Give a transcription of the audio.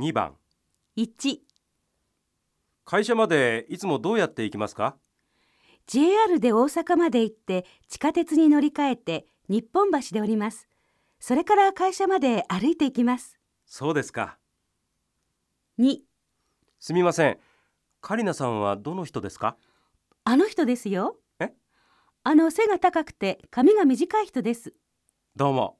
2番。1、会社までいつもどうやって行きますか？JR で大阪まで行って地下鉄に乗り換えて日本橋で降ります。それから会社まで歩いて行きます。そうですか。2、すみません。カリナさんはどの人ですか？あの人ですよ。え？あの背が高くて髪が短い人です。どうも。